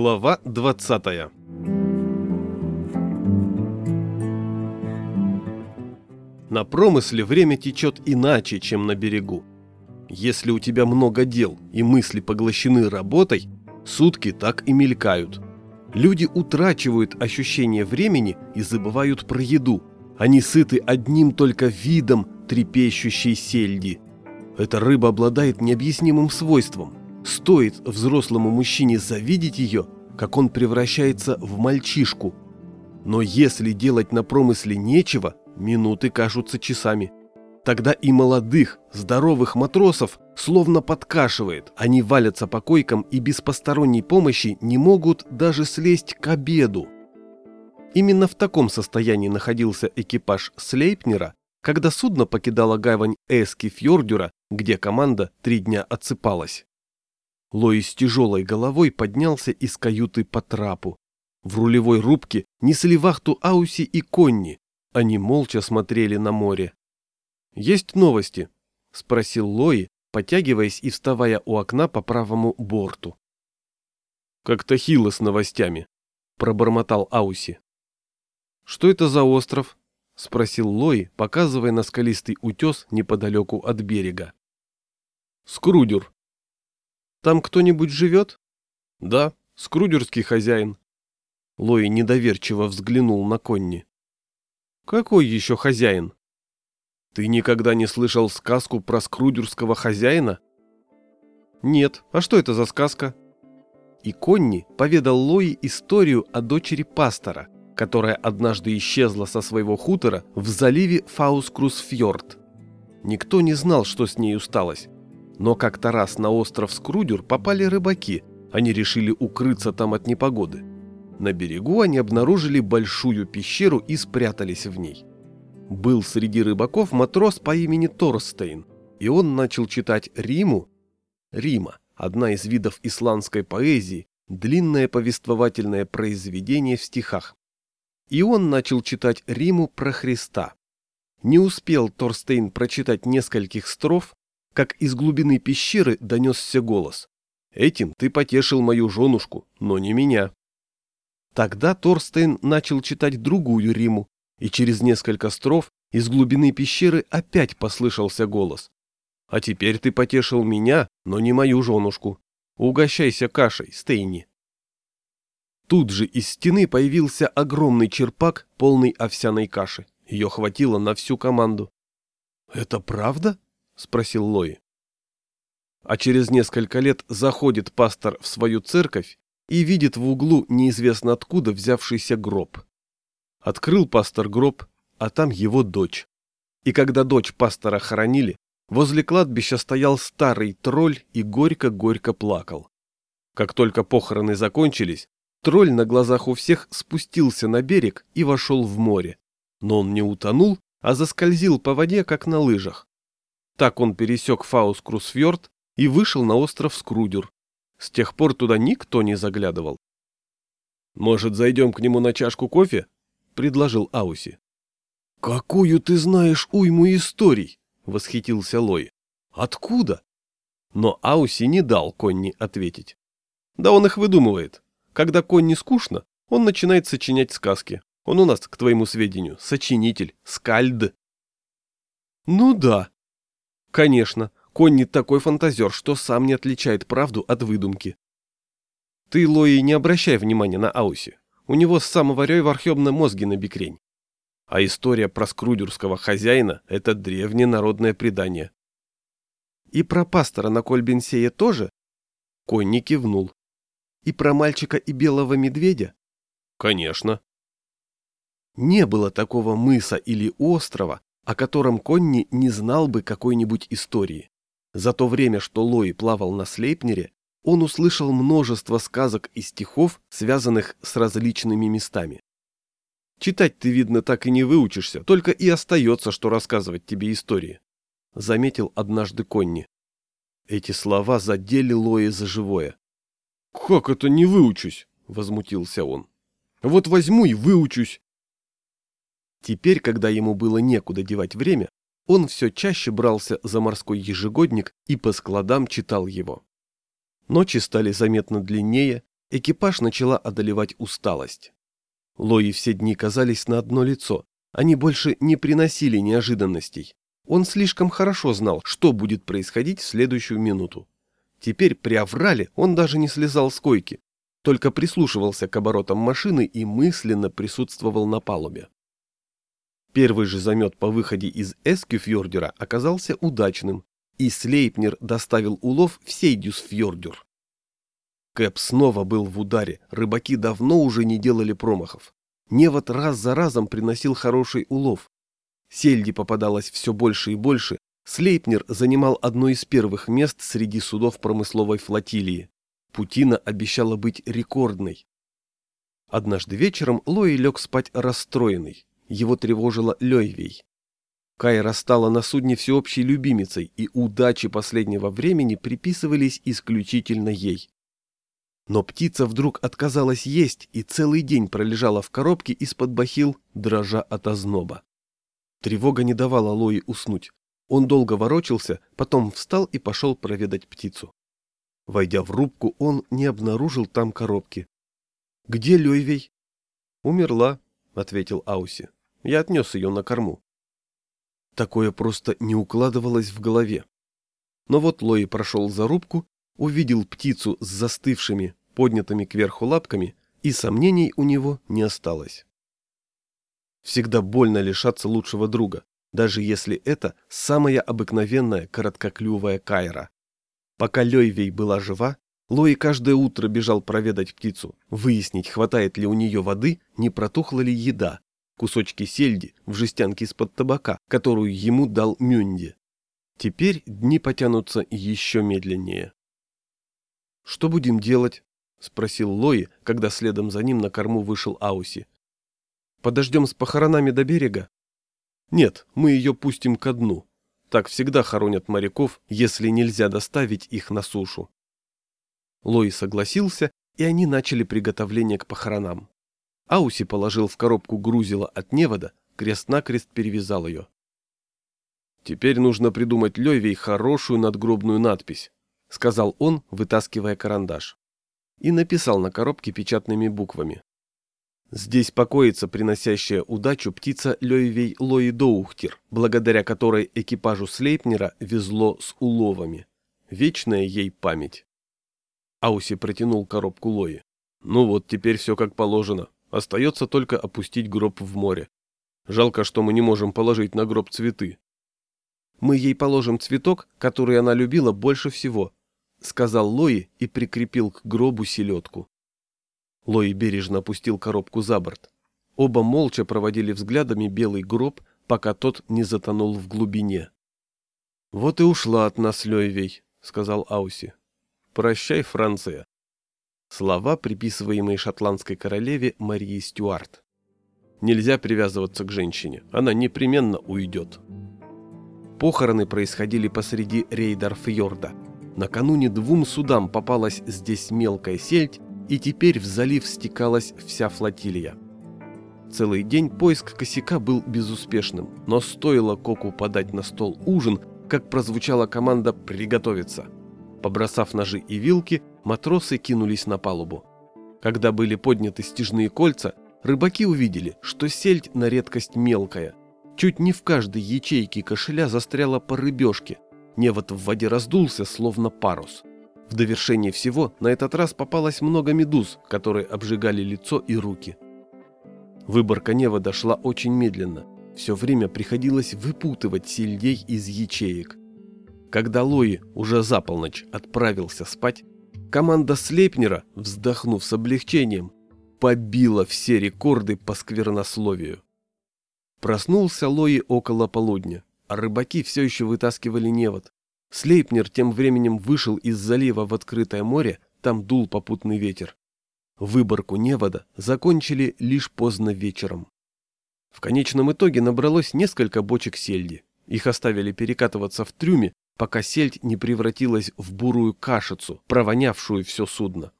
Глава 20 На промысле время течет иначе, чем на берегу. Если у тебя много дел и мысли поглощены работой, сутки так и мелькают. Люди утрачивают ощущение времени и забывают про еду. Они сыты одним только видом трепещущей сельди. Эта рыба обладает необъяснимым свойством. Стоит взрослому мужчине завидеть ее, как он превращается в мальчишку. Но если делать на промысле нечего, минуты кажутся часами. Тогда и молодых, здоровых матросов словно подкашивает. Они валятся по койкам и без посторонней помощи не могут даже слезть к обеду. Именно в таком состоянии находился экипаж Слейпнера, когда судно покидало гавань Эски Фьордюра, где команда три дня отсыпалась. Лои с тяжелой головой поднялся из каюты по трапу. В рулевой рубке несли вахту Ауси и Конни. Они молча смотрели на море. «Есть новости?» – спросил Лои, потягиваясь и вставая у окна по правому борту. «Как-то хило с новостями», – пробормотал Ауси. «Что это за остров?» – спросил Лои, показывая на скалистый утес неподалеку от берега. «Скрудер», там кто-нибудь живет? Да, скрудерский хозяин. Лои недоверчиво взглянул на Конни. Какой еще хозяин? Ты никогда не слышал сказку про скрудерского хозяина? Нет, а что это за сказка? И Конни поведал Лои историю о дочери пастора, которая однажды исчезла со своего хутора в заливе Фаускрусфьорд. Никто не знал, что с ней усталось. Но как-то раз на остров Скрудер попали рыбаки, они решили укрыться там от непогоды. На берегу они обнаружили большую пещеру и спрятались в ней. Был среди рыбаков матрос по имени Торстейн, и он начал читать Риму. Рима – одна из видов исландской поэзии, длинное повествовательное произведение в стихах. И он начал читать Риму про Христа. Не успел Торстейн прочитать нескольких строф, как из глубины пещеры донесся голос. «Этим ты потешил мою женушку, но не меня». Тогда Торстейн начал читать другую Риму, и через несколько строф из глубины пещеры опять послышался голос. «А теперь ты потешил меня, но не мою женушку. Угощайся кашей, Стейни». Тут же из стены появился огромный черпак, полный овсяной каши. Ее хватило на всю команду. «Это правда?» — спросил Лои. А через несколько лет заходит пастор в свою церковь и видит в углу неизвестно откуда взявшийся гроб. Открыл пастор гроб, а там его дочь. И когда дочь пастора хоронили, возле кладбища стоял старый тролль и горько-горько плакал. Как только похороны закончились, тролль на глазах у всех спустился на берег и вошел в море. Но он не утонул, а заскользил по воде, как на лыжах. Так он пересек Фаускрусфьорд и вышел на остров Скрудер. С тех пор туда никто не заглядывал. «Может, зайдем к нему на чашку кофе?» — предложил Ауси. «Какую ты знаешь уйму историй!» — восхитился Лой. «Откуда?» Но Ауси не дал Конни ответить. «Да он их выдумывает. Когда Конни скучно, он начинает сочинять сказки. Он у нас, к твоему сведению, сочинитель, скальд». «Ну да», Конечно, Конни такой фантазер, что сам не отличает правду от выдумки. Ты, Лои, не обращай внимания на Ауси. У него с самого в архебном мозге на бикрень. А история про скрудерского хозяина – это древнее народное предание. И про пастора на Кольбенсее тоже? Конни кивнул. И про мальчика и белого медведя? Конечно. Не было такого мыса или острова, о котором Конни не знал бы какой-нибудь истории. За то время, что Лои плавал на Слейпнере, он услышал множество сказок и стихов, связанных с различными местами. Читать ты, видно, так и не выучишься, только и остается, что рассказывать тебе истории. Заметил однажды Конни. Эти слова задели Лои за живое. «Как это не выучусь?» – возмутился он. «Вот возьму и выучусь. Теперь, когда ему было некуда девать время, он все чаще брался за морской ежегодник и по складам читал его. Ночи стали заметно длиннее, экипаж начала одолевать усталость. Лои все дни казались на одно лицо, они больше не приносили неожиданностей. Он слишком хорошо знал, что будет происходить в следующую минуту. Теперь при Аврале он даже не слезал с койки, только прислушивался к оборотам машины и мысленно присутствовал на палубе. Первый же замет по выходе из Эскюфьордера оказался удачным, и Слейпнер доставил улов в Сейдюсфьордюр. Кэп снова был в ударе, рыбаки давно уже не делали промахов. Невод раз за разом приносил хороший улов. Сельди попадалось все больше и больше, Слейпнер занимал одно из первых мест среди судов промысловой флотилии. Путина обещала быть рекордной. Однажды вечером Лои лег спать расстроенный. Его тревожила Лёйвей. Кайра стала на судне всеобщей любимицей, и удачи последнего времени приписывались исключительно ей. Но птица вдруг отказалась есть и целый день пролежала в коробке из-под бахил, дрожа от озноба. Тревога не давала Лои уснуть. Он долго ворочался, потом встал и пошел проведать птицу. Войдя в рубку, он не обнаружил там коробки. «Где Лёйвей?» «Умерла», — ответил Ауси. «Я отнес ее на корму». Такое просто не укладывалось в голове. Но вот Лои прошел за рубку, увидел птицу с застывшими, поднятыми кверху лапками, и сомнений у него не осталось. Всегда больно лишаться лучшего друга, даже если это самая обыкновенная короткоклювая кайра. Пока Лёйвей была жива, Лои каждое утро бежал проведать птицу, выяснить, хватает ли у нее воды, не протухла ли еда, кусочки сельди в жестянке из-под табака, которую ему дал Мюнди. Теперь дни потянутся еще медленнее. «Что будем делать?» — спросил Лои, когда следом за ним на корму вышел Ауси. «Подождем с похоронами до берега?» «Нет, мы ее пустим ко дну. Так всегда хоронят моряков, если нельзя доставить их на сушу. Лои согласился, и они начали приготовление к похоронам. Ауси положил в коробку грузила от невода, крест-накрест перевязал ее. «Теперь нужно придумать Левей хорошую надгробную надпись», — сказал он, вытаскивая карандаш. И написал на коробке печатными буквами. Здесь покоится приносящая удачу птица Лёйвей Лои Доухтер, благодаря которой экипажу Слейпнера везло с уловами. Вечная ей память. Ауси протянул коробку Лои. Ну вот, теперь все как положено. Остается только опустить гроб в море. Жалко, что мы не можем положить на гроб цветы. Мы ей положим цветок, который она любила больше всего, сказал Лои и прикрепил к гробу селедку. Лои бережно опустил коробку за борт. Оба молча проводили взглядами белый гроб, пока тот не затонул в глубине. «Вот и ушла от нас Лёйвей», — сказал Ауси. «Прощай, Франция». Слова, приписываемые шотландской королеве Марии Стюарт. Нельзя привязываться к женщине, она непременно уйдет. Похороны происходили посреди Рейдер-фьорда. Накануне двум судам попалась здесь мелкая сельдь, и теперь в залив стекалась вся флотилия. Целый день поиск косяка был безуспешным, но стоило Коку подать на стол ужин, как прозвучала команда «приготовиться». Побросав ножи и вилки, матросы кинулись на палубу. Когда были подняты стяжные кольца, рыбаки увидели, что сельдь на редкость мелкая. Чуть не в каждой ячейке кошеля застряла по рыбешке. Невод в воде раздулся, словно парус. В довершение всего на этот раз попалось много медуз, которые обжигали лицо и руки. Выборка невода шла очень медленно. Все время приходилось выпутывать сельдей из ячеек. Когда Лои уже за полночь отправился спать, команда Слепнера, вздохнув с облегчением, побила все рекорды по сквернословию. Проснулся Лои около полудня, а рыбаки все еще вытаскивали невод. Слейпнер тем временем вышел из залива в открытое море, там дул попутный ветер. Выборку невода закончили лишь поздно вечером. В конечном итоге набралось несколько бочек сельди. Их оставили перекатываться в трюме, пока сельдь не превратилась в бурую кашицу, провонявшую все судно.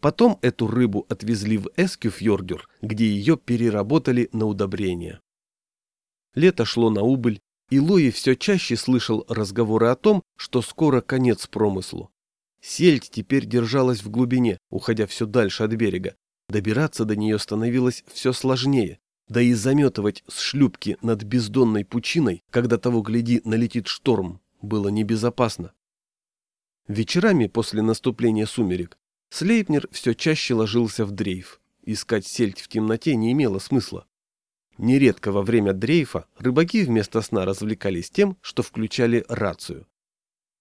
Потом эту рыбу отвезли в Эскюфьордюр, где ее переработали на удобрение. Лето шло на убыль, и Лои все чаще слышал разговоры о том, что скоро конец промыслу. Сельдь теперь держалась в глубине, уходя все дальше от берега. Добираться до нее становилось все сложнее, да и заметывать с шлюпки над бездонной пучиной, когда того гляди налетит шторм, было небезопасно. Вечерами после наступления сумерек Слейпнер все чаще ложился в дрейф. Искать сельдь в темноте не имело смысла. Нередко во время дрейфа рыбаки вместо сна развлекались тем, что включали рацию.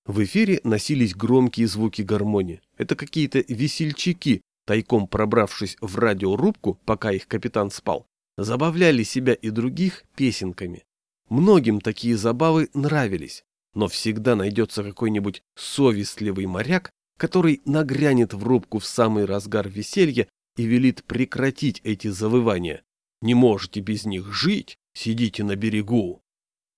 В эфире носились громкие звуки гармонии. Это какие-то весельчаки, тайком пробравшись в радиорубку, пока их капитан спал, забавляли себя и других песенками. Многим такие забавы нравились, но всегда найдется какой-нибудь совестливый моряк, который нагрянет в рубку в самый разгар веселья и велит прекратить эти завывания. Не можете без них жить, сидите на берегу.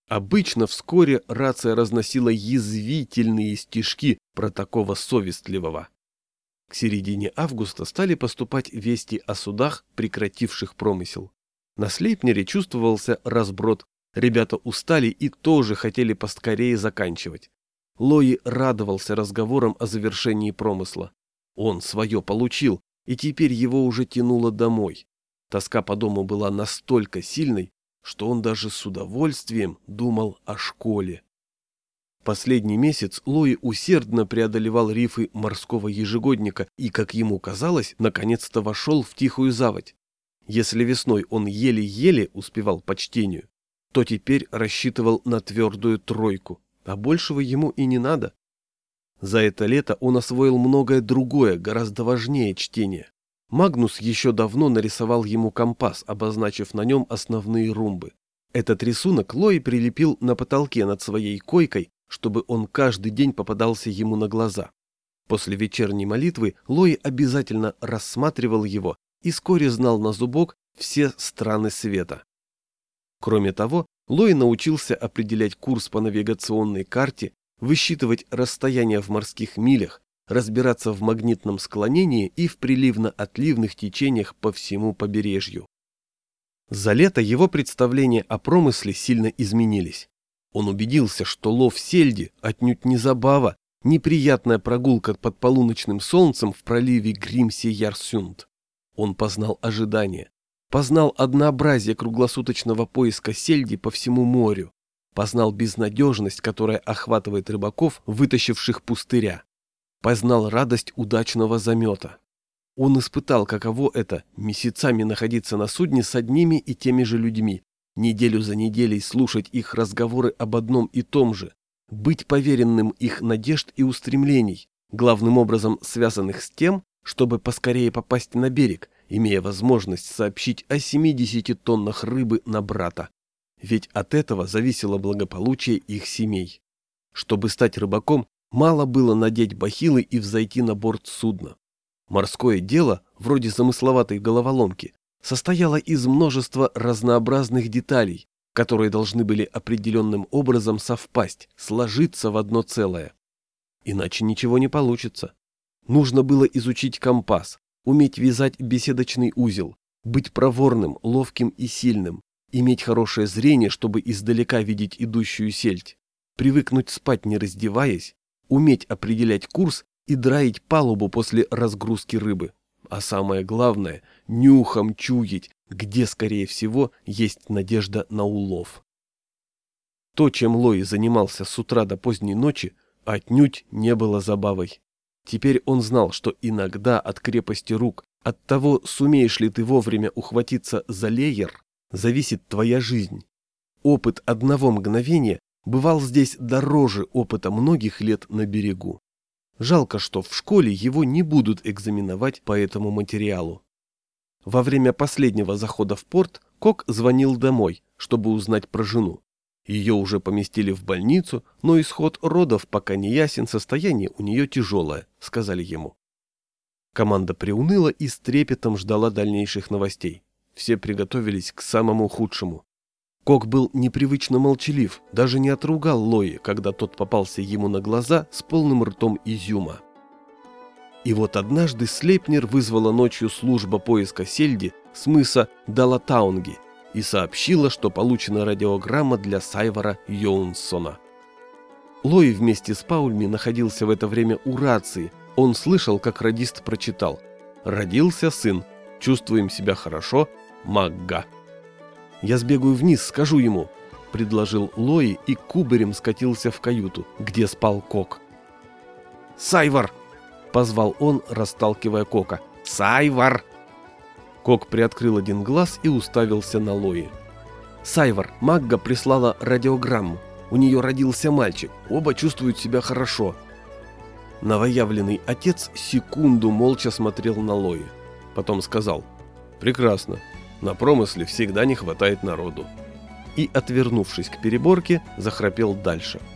Обычно вскоре рация разносила язвительные стишки про такого совестливого. К середине августа стали поступать вести о судах, прекративших промысел. На Слейпнере чувствовался разброд, ребята устали и тоже хотели поскорее заканчивать. Лои радовался разговорам о завершении промысла. Он свое получил, и теперь его уже тянуло домой. Тоска по дому была настолько сильной, что он даже с удовольствием думал о школе. Последний месяц Лои усердно преодолевал рифы морского ежегодника и, как ему казалось, наконец-то вошел в тихую заводь. Если весной он еле-еле успевал по чтению, то теперь рассчитывал на твердую тройку, а большего ему и не надо. За это лето он освоил многое другое, гораздо важнее чтения. Магнус еще давно нарисовал ему компас, обозначив на нем основные румбы. Этот рисунок Лой прилепил на потолке над своей койкой, чтобы он каждый день попадался ему на глаза. После вечерней молитвы Лой обязательно рассматривал его и вскоре знал на зубок все страны света. Кроме того, Лой научился определять курс по навигационной карте, высчитывать расстояние в морских милях, разбираться в магнитном склонении и в приливно-отливных течениях по всему побережью. За лето его представления о промысле сильно изменились. Он убедился, что лов сельди отнюдь не забава, неприятная прогулка под полуночным солнцем в проливе Гримси-Ярсюнд. Он познал ожидание, познал однообразие круглосуточного поиска сельди по всему морю, познал безнадежность, которая охватывает рыбаков, вытащивших пустыря, познал радость удачного замета. Он испытал, каково это – месяцами находиться на судне с одними и теми же людьми, неделю за неделей слушать их разговоры об одном и том же, быть поверенным их надежд и устремлений, главным образом связанных с тем, чтобы поскорее попасть на берег, имея возможность сообщить о 70 тоннах рыбы на брата. Ведь от этого зависело благополучие их семей. Чтобы стать рыбаком, мало было надеть бахилы и взойти на борт судна. Морское дело, вроде замысловатой головоломки, состояло из множества разнообразных деталей, которые должны были определенным образом совпасть, сложиться в одно целое. Иначе ничего не получится. Нужно было изучить компас, уметь вязать беседочный узел, быть проворным, ловким и сильным, иметь хорошее зрение, чтобы издалека видеть идущую сельдь, привыкнуть спать не раздеваясь, уметь определять курс и драить палубу после разгрузки рыбы. А самое главное – нюхом чуять, где, скорее всего, есть надежда на улов. То, чем Лои занимался с утра до поздней ночи, отнюдь не было забавой. Теперь он знал, что иногда от крепости рук, от того, сумеешь ли ты вовремя ухватиться за леер, зависит твоя жизнь. Опыт одного мгновения бывал здесь дороже опыта многих лет на берегу. Жалко, что в школе его не будут экзаменовать по этому материалу. Во время последнего захода в порт Кок звонил домой, чтобы узнать про жену. Ее уже поместили в больницу, но исход родов пока не ясен, состояние у нее тяжелое, сказали ему. Команда приуныла и с трепетом ждала дальнейших новостей. Все приготовились к самому худшему. Кок был непривычно молчалив, даже не отругал Лои, когда тот попался ему на глаза с полным ртом изюма. И вот однажды Слейпнер вызвала ночью служба поиска сельди с мыса Далатаунги и сообщила, что получена радиограмма для Сайвара Йоунсона. Лои вместе с Паульми находился в это время у рации. Он слышал, как радист прочитал «Родился сын. Чувствуем себя хорошо. Магга». «Я сбегаю вниз, скажу ему», — предложил Лои и кубарем скатился в каюту, где спал Кок. «Сайвар!» — позвал он, расталкивая Кока. «Сайвар!» Кок приоткрыл один глаз и уставился на Лои. «Сайвар, Магга прислала радиограмму. У нее родился мальчик. Оба чувствуют себя хорошо». Новоявленный отец секунду молча смотрел на Лои. Потом сказал «Прекрасно. На промысле всегда не хватает народу». И, отвернувшись к переборке, захрапел дальше –